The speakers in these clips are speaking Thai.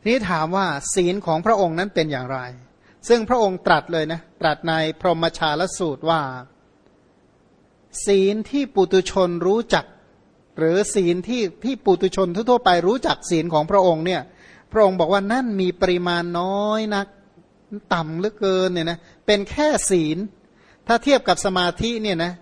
ทีนี้ถามว่าศีลของพระองค์นั้นเป็นอย่างไร ซึ่งพระองค์ตรัสเลยนะ ตรัสในพรหมชาลสูตรว่า ศีลที่ปุตุชนรู้จัก หรือศีลที่ที่ปุตุชนทั่วไปรู้จักศีลของพระองค์เนี่ย พระองค์บอกว่านั่นมีปริมาณน้อยนักต่ำเหลือเกินเนี่ยนะเป็นแค่ศีล ถ้าเทียบกับสมาธิเนี่ยนะ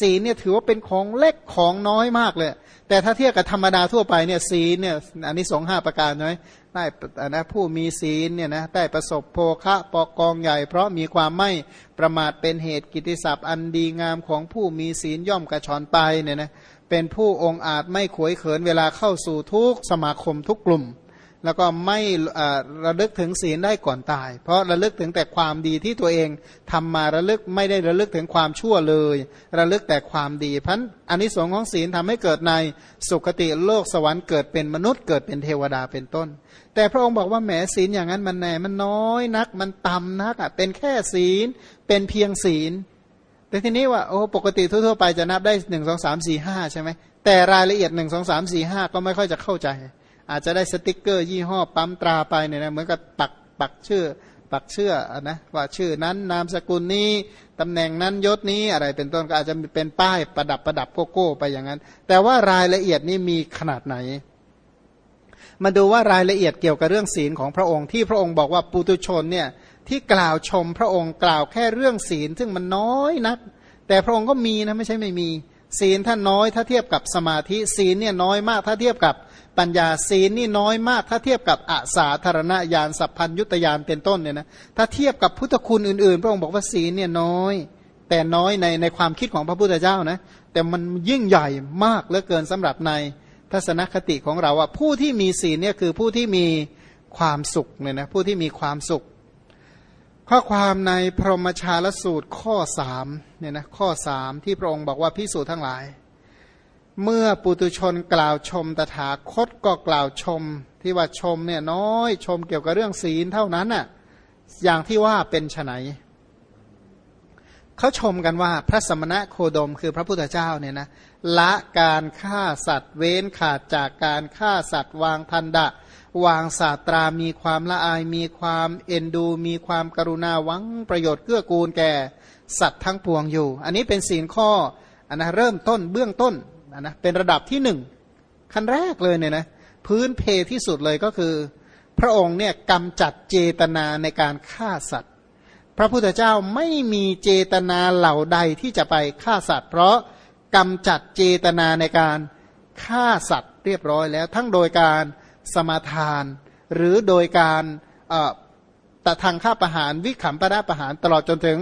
ศีลเนี่ยถือว่าเป็นของเล็กของน้อยมากเลย แต่ถ้าเทียบกับธรรมดาทั่วไปเนี่ยศีลเนี่ยอันนี้สองห้าประการน้อยได้นะผู้มีศีลเนี่ยนะได้ประสบโภคะปอกองใหญ่ เพราะมีความไม่ประมาทเป็นเหตุกิติศัพท์ อันดีงามของผู้มีศีลย่อมกระชอนไปเนี่ยนะเป็นผู้องอาจไม่ขวยเขินเวลาเข้าสู่ทุกสมาคมทุกกลุ่ม แล้วก็ไม่ระลึกถึงศีลได้ก่อนตาย เพราะระลึกถึงแต่ความดีที่ตัวเองทำมาระลึกไม่ได้ระลึกถึงความชั่วเลย ระลึกแต่ความดีพันอันนี้สงของศีลทำให้เกิดในสุคติโลกสวรรค์เกิดเป็นมนุษย์เกิดเป็นเทวดาเป็นต้น แต่พระองค์บอกว่าแหมศีลอย่างนั้นมันแหนมันน้อยนักมันต่ำนักอะเป็นแค่ศีลเป็นเพียงศีล แต่ทีนี้ว่าโอ้ปกติทั่วๆไปจะนับได้หนึ่งสองสามสี่ห้าใช่ไหมแต่รายละเอียดหนึ่งสองสามสี่ห้าก็ไม่ค่อยจะเข้าใจ อาจจะได้สติกเกอร์ยี่ห้อปั๊มตราไปเนี่ยนะเหมือนกับปักปักชื่อ ปักเชื่อนะว่าชื่อนั้นนามสกุลนี้ตำแหน่งนั้นยศนี้อะไรเป็นต้นก็อาจจะเป็นป้ายประดับประดับโกโก้ไปอย่างนั้น แต่ว่ารายละเอียดนี่มีขนาดไหน มาดูว่ารายละเอียดเกี่ยวกับเรื่องศีลของพระองค์ที่พระองค์บอกว่าปุตุชนเนี่ยที่กล่าวชมพระองค์กล่าวแค่เรื่องศีลซึ่งมันน้อยนัก แต่พระองค์ก็มีนะไม่ใช่ไม่มี ศีลท่านน้อยถ้าเทียบกับสมาธิศีลเนี่ยน้อยมากถ้าเทียบกับ ปัญญาศีลนี่น้อยมาก ถ้าเทียบกับอาสาธารณญาณสัพพัญยุตยานเป็นต้นเนี่ยนะถ้าเทียบกับพุทธคุณอื่นๆ พระองค์บอกว่าศีลเนี่ยน้อย แต่น้อยในในความคิดของพระพุทธเจ้านะแต่มันยิ่งใหญ่มากเหลือเกินสำหรับในทัศนคติของเราว่าผู้ที่มีศีลเนี่ยคือผู้ที่มีความสุขเนี่ยนะผู้ที่มีความสุข ข้อความในพรหมชาลสูตรข้อสามเนี่ยนะข้อสามที่พระองค์บอกว่าพิสูจน์ทั้งหลาย เมื่อปุตุชนกล่าวชมตถาคตก็กล่าวชม ที่ว่าชมเนี่ยน้อยชมเกี่ยวกับเรื่องศีลเท่านั้นน่ะอย่างที่ว่าเป็นไนเขาชมกันว่าพระสมณะโคดมคือพระพุทธเจ้าเนี่ยนะละการฆ่าสัตว์เว้นขาดจากการฆ่าสัตว์วางทันดะ วางศาสตรามีความละอาย มีความเอ็นดู มีความกรุณาหวังประโยชน์เกื้อกูลแก่สัตว์ทั้งปวงอยู่ อันนี้เป็นศีลข้ออันนะเริ่มต้นเบื้องต้น นะนะเป็นระดับที่หนึ่งขั้นแรกเลยเนี่ยนะพื้นเพที่สุดเลยก็คือ พระองค์เนี่ยกำจัดเจตนาในการฆ่าสัตว์ พระพุทธเจ้าไม่มีเจตนาเหล่าใดที่จะไปฆ่าสัตว์ เพราะกำจัดเจตนาในการฆ่าสัตว์เรียบร้อยแล้ว ทั้งโดยการสมาทาน หรือโดยการตะทางฆ่าประหารวิขำประดาประหารตลอดจนถึง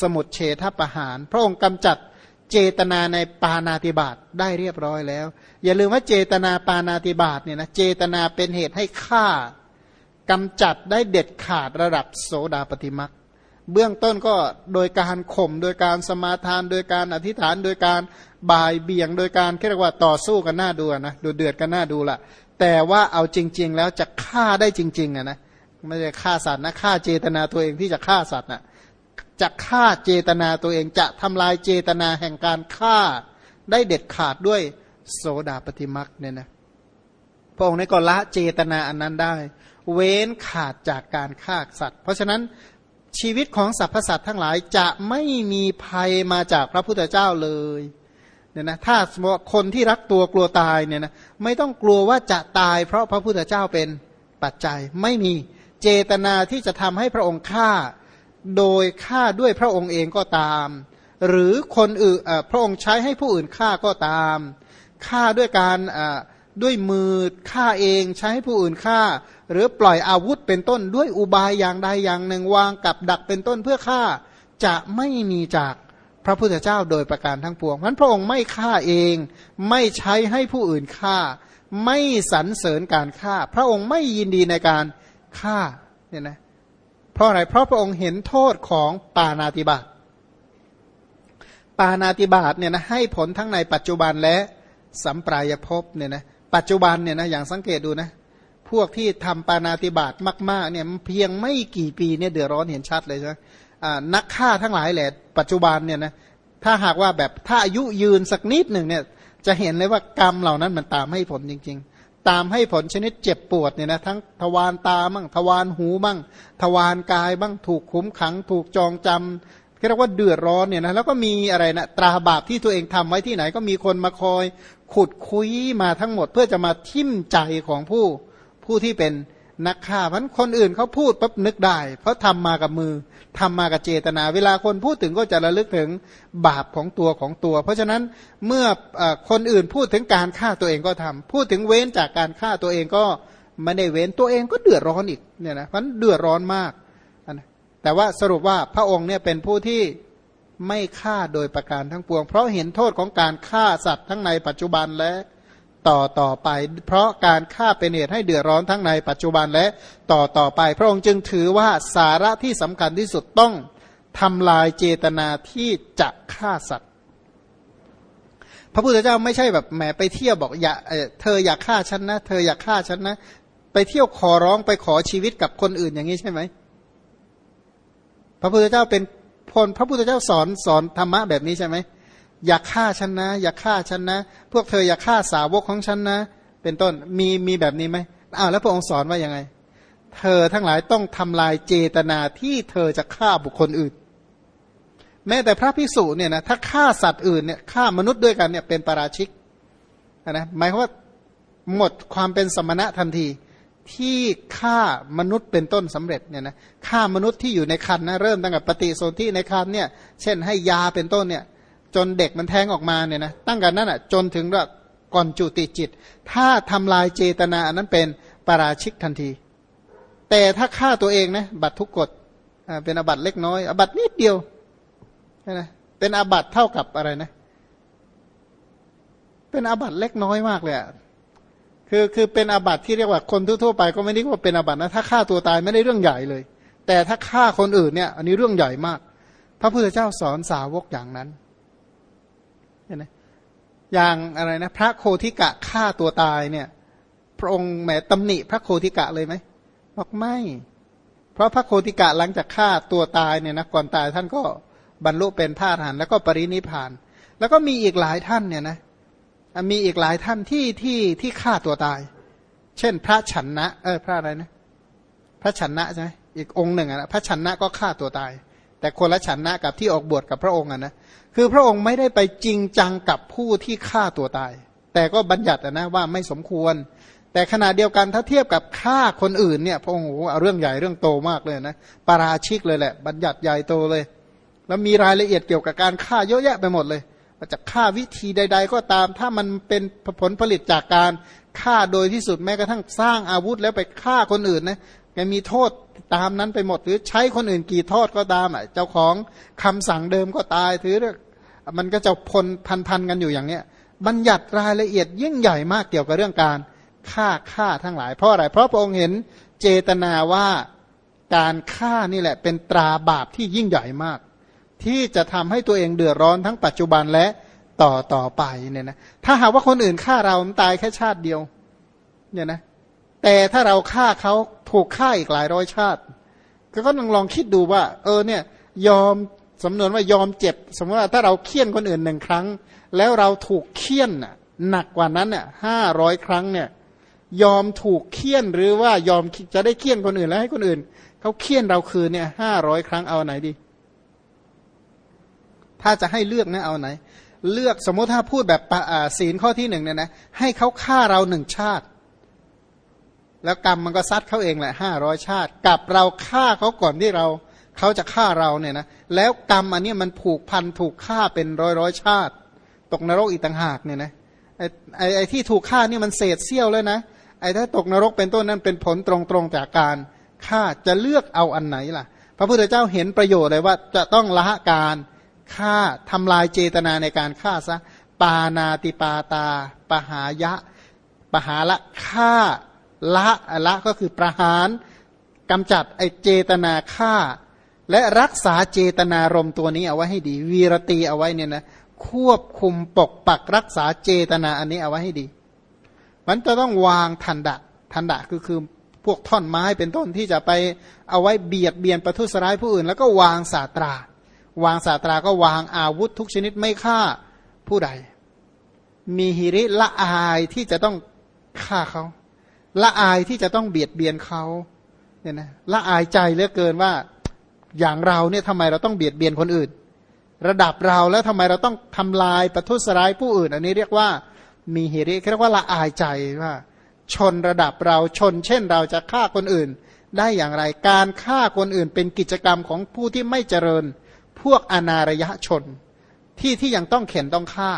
สมุดเฉทประหาร พระองค์กำจัด เจตนาในปานาติบาตได้เรียบร้อยแล้ว อย่าลืมว่าเจตนาปานาติบาตเนี่ยนะเจตนาเป็นเหตุให้ฆ่ากำจัดได้เด็ดขาดระดับโสดาปฏิมักเบื้องต้นก็โดยการข่มโดยการสมาทาน โดยการอธิษฐาน โดยการบ่ายเบี่ยง โดยการเรียกว่าต่อสู้กันหน้าดูนะดูเดือดกันหน้าดูละแต่ว่าเอาจริง ๆ แล้วจะฆ่าได้จริงๆอะนะไม่ใช่ฆ่าสัตว์นะฆ่าเจตนาตัวเองที่จะฆ่าสัตว์นะ จะฆ่าเจตนาตัวเองจะทำลายเจตนาแห่งการฆ่าได้เด็ดขาดด้วยโสดาปฏิมักเนี่ยนะพระองค์ในก็ละเจตนาอันนั้นได้ เว้นขาดจากการฆ่าสัตว์ เพราะฉะนั้นชีวิตของสรรพสัตว์ทั้งหลายจะไม่มีภัยมาจากพระพุทธเจ้าเลยเนี่ยนะถ้าสมมติคนที่รักตัวกลัวตายเนี่ยนะไม่ต้องกลัวว่าจะตาย เพราะพระพุทธเจ้าเป็นปัจจัยไม่มีเจตนาที่จะทำให้พระองค์ฆ่า โดยฆ่าด้วยพระองค์เองก็ตาม หรือคนอื่นพระองค์ใช้ให้ผู้อื่นฆ่าก็ตามฆ่าด้วยการด้วยมือฆ่าเองใช้ให้ผู้อื่นฆ่า หรือปล่อยอาวุธเป็นต้นด้วยอุบายอย่างใดอย่างหนึ่งวางกับดักเป็นต้นเพื่อฆ่าจะไม่มีจากพระพุทธเจ้าโดยประการทั้งปวงนั้นพระองค์ไม่ฆ่าเอง ไม่ใช้ให้ผู้อื่นฆ่า ไม่สรรเสริญการฆ่า พระองค์ไม่ยินดีในการฆ่าเนี่ยนะ ราะอะไร เพราะพระองค์เห็นโทษของปานาติบาตปานาติบาตเนี่ยนะให้ผลทั้งในปัจจุบันและสัมปรายภพเนี่ยนะปัจจุบันเนี่ยนะอย่างสังเกตดูนะ พวกที่ทำปานาติบาตมาก ๆ เนี่ยเพียงไม่กี่ปีเนี่ยเดือดร้อนเห็นชัดเลยใช่ไหมนักฆ่าทั้งหลายแหละ ปัจจุบันเนี่ยนะถ้าหากว่าแบบถ้าอายุยืนสักนิดหนึ่งเนี่ยจะเห็นเลยว่ากรรมเหล่านั้นมันตามให้ผลจริง ๆ ตามให้ผลชนิดเจ็บปวดเนี่ยนะทั้งทวารตาบ้างทวารหูบ้างทวารกายบ้างถูกขุมขัง ถูกจองจำเรียกว่าเดือดร้อนเนี่ยนะแล้วก็มีอะไรนะตราบาปที่ตัวเองทำไว้ที่ไหนก็มีคนมาคอย ขุดคุยมาทั้งหมด เพื่อจะมาทิ่มใจของผู้ผู้ที่เป็น นักฆ่าพันคนอื่นเขาพูดปั๊บนึกได้ เพราะทำมากับมือทำมากับเจตนา เวลาคนพูดถึงก็จะระลึกถึงบาปของตัวของตัว เพราะฉะนั้นเมื่ออคนอื่นพูดถึงการฆ่าตัวเองก็ทำพูดถึงเว้นจากการฆ่าตัวเองก็ไม่ได้เว้นตัวเองก็เดือดร้อนอีกเนี่ยนะมันเดือดร้อนมากแต่ว่าสรุปว่าพระองค์เนี่ยเป็นผู้ที่ไม่ฆ่าโดยประการทั้งปวง เพราะเห็นโทษของการฆ่าสัตว์ทั้งในปัจจุบันและ ต่อต่อไป เพราะการฆ่าเป็นเหตุให้เดือดร้อนทั้งในปัจจุบันและต่อต่อไป พระองค์จึงถือว่าสาระที่สำคัญที่สุดต้องทำลายเจตนาที่จะฆ่าสัตว์ พระพุทธเจ้าไม่ใช่แบบแหมไปเที่ยวบอกอย่าเธออยากฆ่าฉันนะ เธออยากฆ่าฉันนะ ไปเที่ยวขอร้องไปขอชีวิตกับคนอื่นอย่างนี้ใช่ไหมพระพุทธเจ้าเป็นพลพระพุทธเจ้าสอนสอนธรรมะแบบนี้ใช่ไหม อย่าฆ่าฉันนะ อย่าฆ่าฉันนะ พวกเธออย่าฆ่าสาวกของฉันนะ เป็นต้นมีมีแบบนี้ไหมอ้าวแล้วพระองค์สอนว่ายังไง เธอทั้งหลายต้องทำลายเจตนาที่เธอจะฆ่าบุคคลอื่น แม้แต่พระพิสุเนี่ยนะถ้าฆ่าสัตว์อื่นเนี่ยฆ่ามนุษย์ด้วยกันเนี่ยเป็นปราชิกนะหมายความว่าหมดความเป็นสมณะทันทีที่ฆ่ามนุษย์เป็นต้นสำเร็จเนี่ยนะฆ่ามนุษย์ที่อยู่ในคันนะเริ่มตั้งแต่ปฏิสนธิในคันเนี่ย เช่นให้ยาเป็นต้นเนี่ย จนเด็กมันแท้งออกมาเนี่ยนะตั้งกันนั้นอะจนถึงว่าก่อนจุติจิต ถ้าทำลายเจตนาอันนั้นเป็นปาราชิกทันที แต่ถ้าฆ่าตัวเองนะบัตรทุกกฎเป็นอบัตเล็กน้อยอบัตนิดเดียวนะเป็นอบัตเท่ากับอะไรนะ เป็นอบัตเล็กน้อยมากเลยอะคือคือเป็นอาบัติที่เรียกว่าคนทั่วๆไปก็ไม่ได้ว่าเป็นอาบัตินะ ถ้าฆ่าตัวตายไม่ได้เรื่องใหญ่เลย แต่ถ้าฆ่าคนอื่นเนี่ย อันนี้เรื่องใหญ่มาก พระพุทธเจ้าสอนสาวกอย่างนั้น เห็นไหมอย่างอะไรนะ พระโคทิกะฆ่าตัวตายเนี่ย พระองค์แหมตำหนิพระโคทิกะเลยไหมบอกไม่ เพราะพระโคทิกะหลังจากฆ่าตัวตายเนี่ยนะก่อนตายท่านก็บรรลุเป็นพระอรหันต์แล้วก็ปรินิพาน แล้วก็มีอีกหลายท่านเนี่ยนะมีอีกหลายท่านที่ที่ที่ฆ่าตัวตาย เช่น พระฉันนะ เออพระอะไรนะ พระฉันนะใช่ไหมอีกองค์หนึ่งอะพระฉันนะก็ฆ่าตัวตาย แต่คนละฉันนะกับที่ออกบวชกับพระองค์อะนะคือพระองค์ไม่ได้ไปจริงจังกับผู้ที่ฆ่าตัวตาย แต่ก็บัญญัตินะว่าไม่สมควร แต่ขณะเดียวกันถ้าเทียบกับฆ่าคนอื่นเนี่ยพระองค์เอาเรื่องใหญ่เรื่องโตมากเลยนะปาราชิกเลยแหละ บัญญัติใหญ่โตเลย แล้วมีรายละเอียดเกี่ยวกับการฆ่าเยอะแยะไปหมดเลยจะฆ่าวิธีใด ๆ ก็ตาม ถ้ามันเป็นผลผลิตจากการฆ่าโดยที่สุดแม้กระทั่งสร้างอาวุธแล้วไปฆ่าคนอื่นนะ แกมีโทษตามนั้นไปหมด หรือใช้คนอื่นกี่โทษก็ตามอะเจ้าของคำสั่งเดิมก็ตายถือมันก็จะพลพันๆกันอยู่อย่างเนี้ย บัญญัติรายละเอียดยิ่งใหญ่มากเกี่ยวกับเรื่องการฆ่าฆ่าทั้งหลาย เพราะอะไร เพราะพระองค์เห็นเจตนาว่าการฆ่านี่แหละ เป็นตราบาปที่ยิ่งใหญ่มาก ที่จะทำให้ตัวเองเดือดร้อนทั้งปัจจุบันและต่อต่อไปเนี่ยนะถ้าหากว่าคนอื่นฆ่าเราตายแค่ชาติเดียวเนี่ยนะ แต่ถ้าเราฆ่าเขาถูกฆ่าอีกหลายร้อยชาติ ก็ต้องลองคิดดูว่า เออเนี่ย ยอมสำนวนว่ายอมเจ็บ สมมติว่าถ้าเราเคี่ยนคนอื่นหนึ่งครั้ง แล้วเราถูกเคี่ยนหนักกว่านั้นเนี่ยห้าร้อยครั้งเนี่ย ยอมถูกเคี่ยนหรือว่ายอมจะได้เคี่ยนคนอื่นแล้วให้คนอื่นเขาเคี่ยนเราคืนเนี่ยห้าร้อยครั้งเอาไหนดี ถ้าจะให้เลือกนะเอาไหน เลือกสมมติถ้าพูดแบบศีลข้อที่หนึ่งเนี่ยนะให้เขาฆ่าเราหนึ่งชาติ แล้วกรรมมันก็ซัดเขาเองแหละห้าร้อยชาติ กับเราฆ่าเขาก่อนที่เราเขาจะฆ่าเราเนี่ยนะแล้วกรรมอันนี้มันผูกพันถูกฆ่าเป็นร้อยร้อยชาติ ตกนรกอีกต่างหากเนี่ยนะไอ้ไอ้ไอที่ถูกฆ่านี่มันเศษเสี้ยวเลยนะไอ้ถ้าตกนรกเป็นต้นนั้นเป็นผลตรงๆจากการฆ่าจะเลือกเอาอันไหนล่ะ พระพุทธเจ้าเห็นประโยชน์เลยว่าจะต้องละการฆ่าทำลายเจตนาในการฆ่าซะปานาติปาตา ปหายะ ปหาละฆ่า ละละก็คือประหารกำจัดไอเจตนาฆ่า และรักษาเจตนารมตัวนี้เอาไว้ให้ดี วีรตีเอาไว้เนี่ยนะควบคุมปกปักรักษาเจตนาอันนี้เอาไว้ให้ดี มันจะต้องวางทันดะทันดะคือคือพวกท่อนไม้เป็นต้นที่จะไปเอาไว้เบียดเบียนประทุษร้ายผู้อื่น แล้วก็วางศาสตรา วางศาตราก็วางอาวุธทุกชนิดไม่ฆ่าผู้ใด มีหิริละอายที่จะต้องฆ่าเขา ละอายที่จะต้องเบียดเบียนเขาเนี่ยนะละอายใจเหลือเกินว่าอย่างเราเนี่ยทำไมเราต้องเบียดเบียนคนอื่น ระดับเราแล้วทำไมเราต้องทำลายประทุษร้ายผู้อื่น อันนี้เรียกว่ามีเหตุเรียกว่าละอายใจว่า ชนระดับเราชน เช่นเราจะฆ่าคนอื่น ได้อย่างไรการฆ่าคนอื่น เป็นกิจกรรมของผู้ที่ไม่เจริญ พวกอนาระยะชน ที่ที่ยังต้องเข็นต้องฆ่า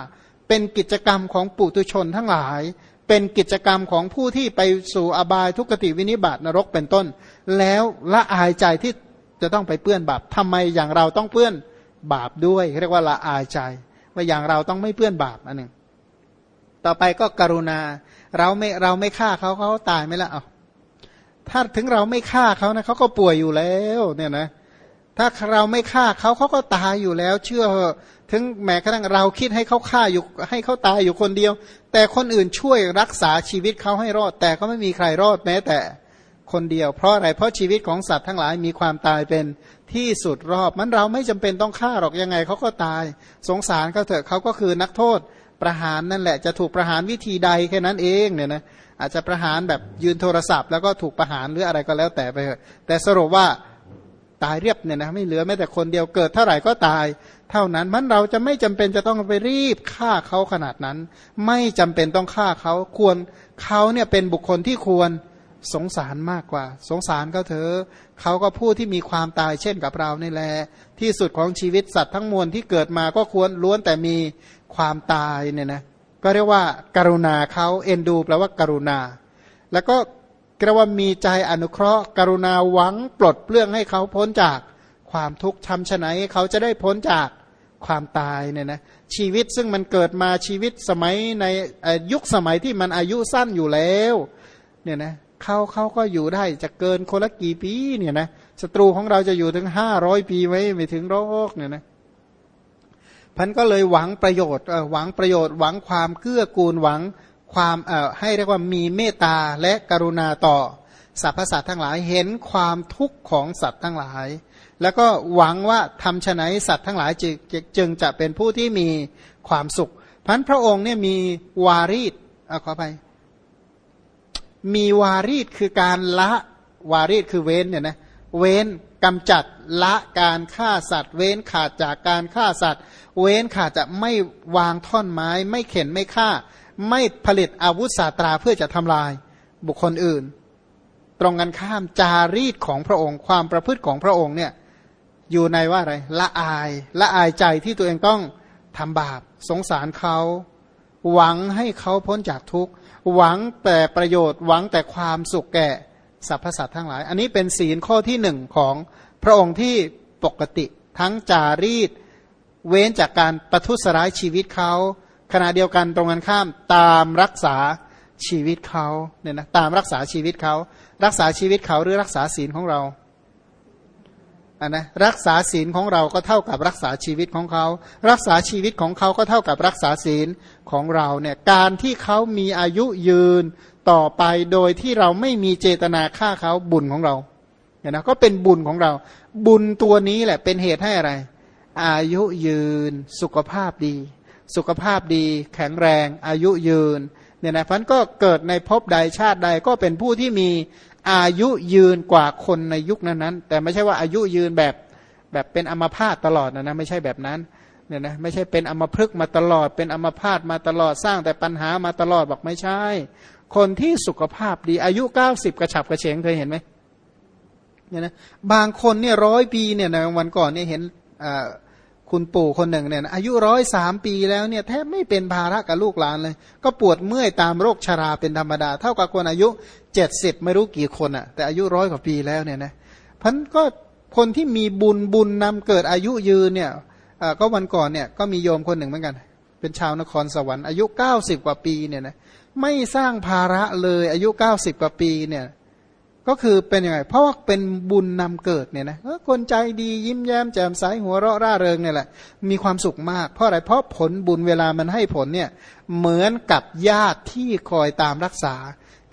เป็นกิจกรรมของปุตุชนทั้งหลาย เป็นกิจกรรมของผู้ที่ไปสู่อบายทุกติวินิบาตนรกเป็นต้น แล้วละอายใจที่จะต้องไปเปื้อนบาปทำไมอย่างเราต้องเปื้อนบาปด้วย เรียกว่าละอายใจ ว่าอย่างเราต้องไม่เปื้อนบาปอันหนึ่งต่อไปก็กรุณา เราไม่เราไม่ฆ่าเขาเขาตายไหมล่ะเอาถ้าถึงเราไม่ฆ่าเขานะเขาก็ป่วยอยู่แล้ว เนี่ยนะ ถ้าเราไม่ฆ่าเขาเขาก็ตายอยู่แล้ว เชื่อ ถึงแม้กระทั่งเราคิดให้เขาฆ่าอยู่ให้เขาตายอยู่คนเดียว แต่คนอื่นช่วยรักษาชีวิตเขาให้รอด แต่ก็ไม่มีใครรอดแม้แต่คนเดียว เพราะอะไรเพราะชีวิตของสัตว์ทั้งหลายมีความตายเป็นที่สุดรอบ มันเราไม่จำเป็นต้องฆ่าหรอกยังไงเขาก็ตาย สงสารเขาเถอะเขาก็คือนักโทษประหารนั่นแหละจะถูกประหารวิธีใดแค่นั้นเองเนี่ยนะอาจจะประหารแบบยืนโทรศัพท์ แล้วก็ถูกประหารหรืออะไรก็แล้วแต่ไปเถอะแต่สรุปว่า ตายเรียบเนี่ยนะไม่เหลือแม้แต่คนเดียวเกิดเท่าไหร่ก็ตาย เท่านั้นมันเราจะไม่จำเป็นจะต้องไปรีบฆ่าเขาขนาดนั้น ไม่จำเป็นต้องฆ่าเขาควรเขาเนี่ยเป็นบุคคลที่ควรสงสารมากกว่า สงสารเขาเถอะเขาก็ผู้ที่มีความตายเช่นกับเรานี่แหละที่สุดของชีวิตสัตว์ทั้งมวลที่เกิดมาก็ควรล้วนแต่มีความตายเนี่ยนะก็เรียกว่าการุณาเขาเอ็นดูแปลว่าการุณา แล้วก็ กระว่ามีใจอนุเคราะห์กรุณาหวังปลดเปลื้องให้เขาพ้นจากความทุกข์ทำฉไหนเขาจะได้พ้นจากความตายเนี่ยนะชีวิตซึ่งมันเกิดมาชีวิตสมัยในยุคสมัยที่มันอายุสั้นอยู่แล้วเนี่ยนะเขาเขาก็อยู่ได้จะเกินคนละกี่ปีเนี่ยนะศัตรูของเราจะอยู่ถึงห้าร้อยปีไว้ไม่ถึงโรคเนี่ยนะพันก็เลยหวังประโยชน์หวังประโยชน์หวังความเกื้อกูลหวัง ความเอ่อให้เรียกว่ามีเมตตาและกรุณาต่อสรรพสัตว์ทั้งหลายเห็นความทุกข์ของสัตว์ทั้งหลาย แล้วก็หวังว่าทำฉนัยสัตว์ทั้งหลายจึงจึงจะเป็นผู้ที่มีความสุขพันพระองค์เนี่ยมีวารีตเอาขอไป มีวารีตคือการละวารีตคือเว้นเนี่ยนะเว้นกำจัดละการฆ่าสัตว์ เว้นขาดจากการฆ่าสัตว์ เว้นขาดจะไม่วางท่อนไม้ ไม่เข็นไม่ฆ่า ไม่ผลิตอาวุธสาตราเพื่อจะทำลายบุคคลอื่น ตรงกันข้ามจารีตของพระองค์ ความประพฤติของพระองค์เนี่ยอยู่ในว่าอะไรละอายละอายใจที่ตัวเองต้องทำบาปสงสารเขาหวังให้เขาพ้นจากทุกข์หวังแต่ประโยชน์หวังแต่ความสุขแก่สรรพสัตว์ทั้งหลาย อันนี้เป็นศีลข้อที่หนึ่งของพระองค์ที่ปกติ ทั้งจารีต เว้นจากการประทุษร้ายชีวิตเขา ขณะเดียวกันตรงกันข้ามตามรักษาชีวิตเขาเนี่ยนะตามรักษาชีวิตเขา รักษาชีวิตเขาหรือรักษาศีลของเราอันนะรักษาศีลของเราก็เท่ากับรักษาชีวิตของเขา รักษาชีวิตของเขาก็เท่ากับรักษาศีลของเราเนี่ยการที่เขามีอายุยืนต่อไปโดยที่เราไม่มีเจตนาฆ่าเขาบุญของเราเนี่ยนะก็เป็นบุญของเรา บุญตัวนี้แหละเป็นเหตุให้อะไร อายุยืนสุขภาพดี สุขภาพดี แข็งแรง อายุยืนเนี่ยนะพันก็เกิดในภพใดชาติใดก็เป็นผู้ที่มีอายุยืนกว่าคนในยุคนั้นๆแต่ไม่ใช่ว่าอายุยืนแบบแบบเป็นอมพาตตลอดนะนะไม่ใช่แบบนั้นเนี่ยนะไม่ใช่เป็นอมพฤกมาตลอด เป็นอมพาตมาตลอดสร้างแต่ปัญหามาตลอดบอกไม่ใช่ คนที่สุขภาพดีอายุเก้าสิบกระฉับกระเฉงเคยเห็นไหมเนี่ยนะบางคนเนี่ยร้อยปีเนี่ยนะวันก่อนเนี่ยเห็น คุณปู่คนหนึ่งเนี่ยอายุร้อยสามปีแล้วเนี่ยแทบไม่เป็นภาระกับลูกหลานเลย ก็ปวดเมื่อยตามโรคชราเป็นธรรมดา เท่ากับคนอายุเจ็ดสิบไม่รู้กี่คนอะ่ะ แต่อายุร้อยกว่าปีแล้วเนี่ยนะพันก็คนที่มีบุญบุญนำเกิดอายุยืนเนี่ยก็วันก่อนเนี่ยก็มีโยมคนหนึ่งเหมือนกัน เป็นชาวนครสวรรค์อายุเก้าสิบกว่าปีเนี่ยนะไม่สร้างภาระเลยอายุเก้าสิบกว่าปีเนี่ย ก็คือเป็นยังไง เพราะว่าเป็นบุญนำเกิดเนี่ยนะคนใจดียิ้มแย้มแจ่มใสหัวเราะร่าเริงเนี่ยแหละ มีความสุขมาก เพราะอะไรเพราะผลบุญเวลามันให้ผลเนี่ยเหมือนกับญาติที่คอยตามรักษา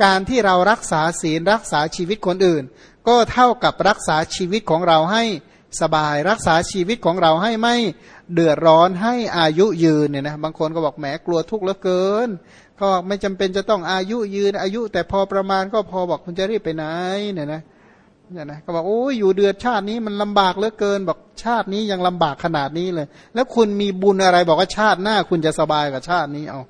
การที่เรารักษาศีลรักษาชีวิตคนอื่น ก็เท่ากับรักษาชีวิตของเราให้สบายรักษาชีวิตของเราให้ไม่เดือดร้อนให้อายุยืนเนี่ยนะบางคนก็บอกแหมกลัวทุกข์เหลือเกิน ก็ไม่จำเป็นจะต้องอายุยืนอายุ แต่พอประมาณก็พอบอกคุณจะรีบไปไหนเนี่ยนะเนี่ยนะก็บอกโอ้ยอยู่เดือดชาตินี้มันลำบากเหลือเกินบอกชาตินี้ยังลำบากขนาดนี้เลย แล้วคุณมีบุญอะไรบอกว่าชาติหน้า คุณจะสบายกับชาตินี้เอา